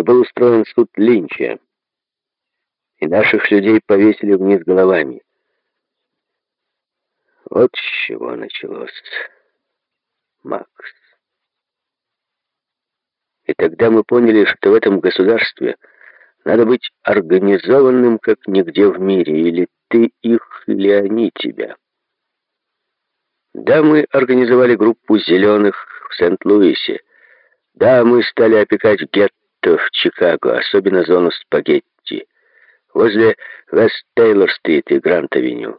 и был устроен суд Линча. И наших людей повесили вниз головами. Вот с чего началось, Макс. И тогда мы поняли, что в этом государстве надо быть организованным, как нигде в мире, или ты их, или они тебя. Да, мы организовали группу «Зеленых» в Сент-Луисе. Да, мы стали опекать гетто в Чикаго, особенно зону спагетти, возле Вест-Тейлор-стрит и Грант-авеню.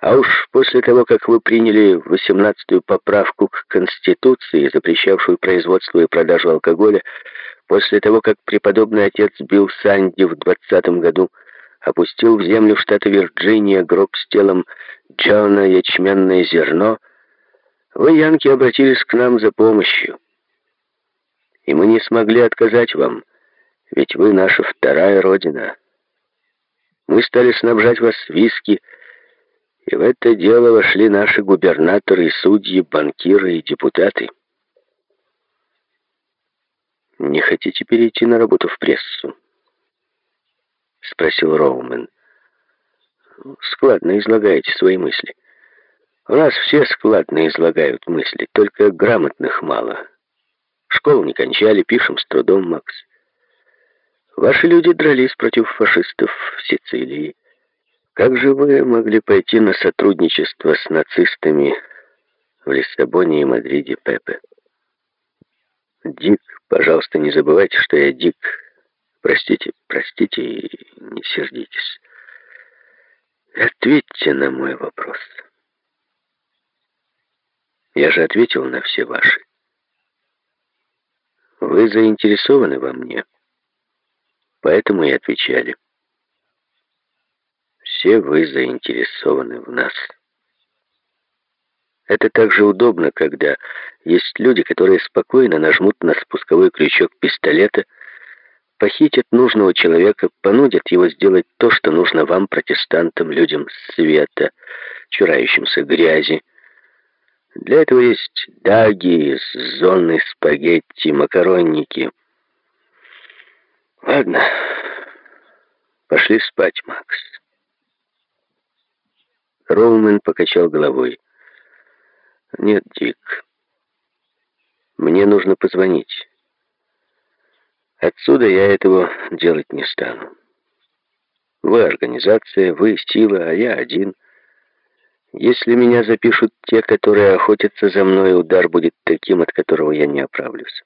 А уж после того, как вы приняли 18-ю поправку к Конституции, запрещавшую производство и продажу алкоголя, после того, как преподобный отец Билл Санди в 20 году опустил в землю штата Вирджиния гроб с телом Джона ячменное зерно, вы, янки, обратились к нам за помощью. И мы не смогли отказать вам, ведь вы наша вторая родина. Мы стали снабжать вас виски, и в это дело вошли наши губернаторы, судьи, банкиры и депутаты. «Не хотите перейти на работу в прессу?» — спросил Роумен. «Складно излагаете свои мысли. У нас все складно излагают мысли, только грамотных мало. Школу не кончали, пишем с трудом, Макс. Ваши люди дрались против фашистов в Сицилии. Как же вы могли пойти на сотрудничество с нацистами в Лиссабоне и Мадриде, Пепе? Дик, пожалуйста, не забывайте, что я Дик. Простите, простите и не сердитесь. Ответьте на мой вопрос. Я же ответил на все ваши. Вы заинтересованы во мне, поэтому и отвечали все вы заинтересованы в нас. Это также удобно, когда есть люди, которые спокойно нажмут на спусковой крючок пистолета, похитят нужного человека, понудят его сделать то, что нужно вам, протестантам, людям света, чурающимся грязи. Для этого есть даги, зоны спагетти, макаронники. Ладно, пошли спать, Макс. Роумен покачал головой. «Нет, Дик. Мне нужно позвонить. Отсюда я этого делать не стану. Вы организация, вы сила, а я один. Если меня запишут те, которые охотятся за мной, удар будет таким, от которого я не оправлюсь.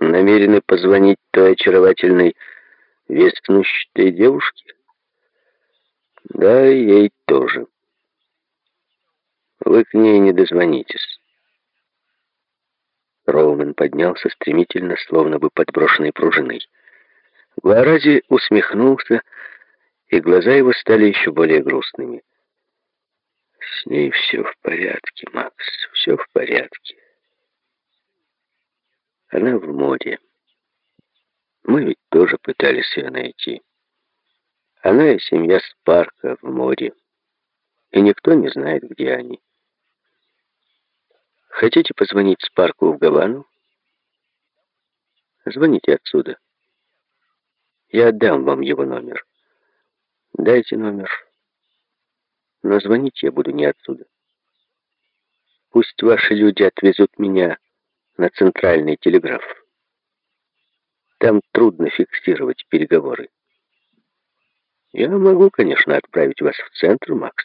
Намерены позвонить той очаровательной веснущей девушке?» Да, ей тоже. Вы к ней не дозвонитесь. Роумен поднялся стремительно, словно бы подброшенной пружиной. Гуарази усмехнулся, и глаза его стали еще более грустными. «С ней все в порядке, Макс, все в порядке. Она в море. Мы ведь тоже пытались ее найти». Она и семья Спарка в море. И никто не знает, где они. Хотите позвонить Спарку в Гавану? Звоните отсюда. Я отдам вам его номер. Дайте номер. Но звонить я буду не отсюда. Пусть ваши люди отвезут меня на центральный телеграф. Там трудно фиксировать переговоры. Я могу, конечно, отправить вас в центр, Макс.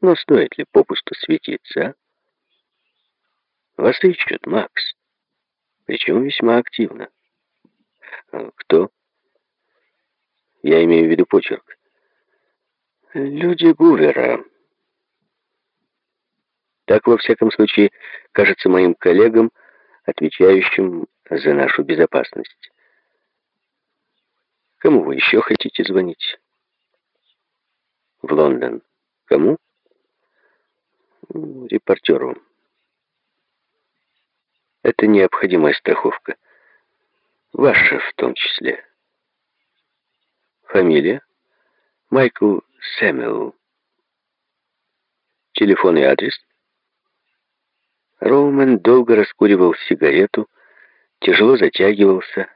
Но стоит ли попусту светиться, а? Вас ищут, Макс. Причем весьма активно. А кто? Я имею в виду почерк. Люди Гувера. Так, во всяком случае, кажется моим коллегам, отвечающим за нашу безопасность. Кому вы еще хотите звонить? В Лондон. Кому? Репортеру. Это необходимая страховка. Ваша в том числе. Фамилия? Майкл Сэмюэл. Телефон и адрес? Роумен долго раскуривал сигарету, тяжело затягивался,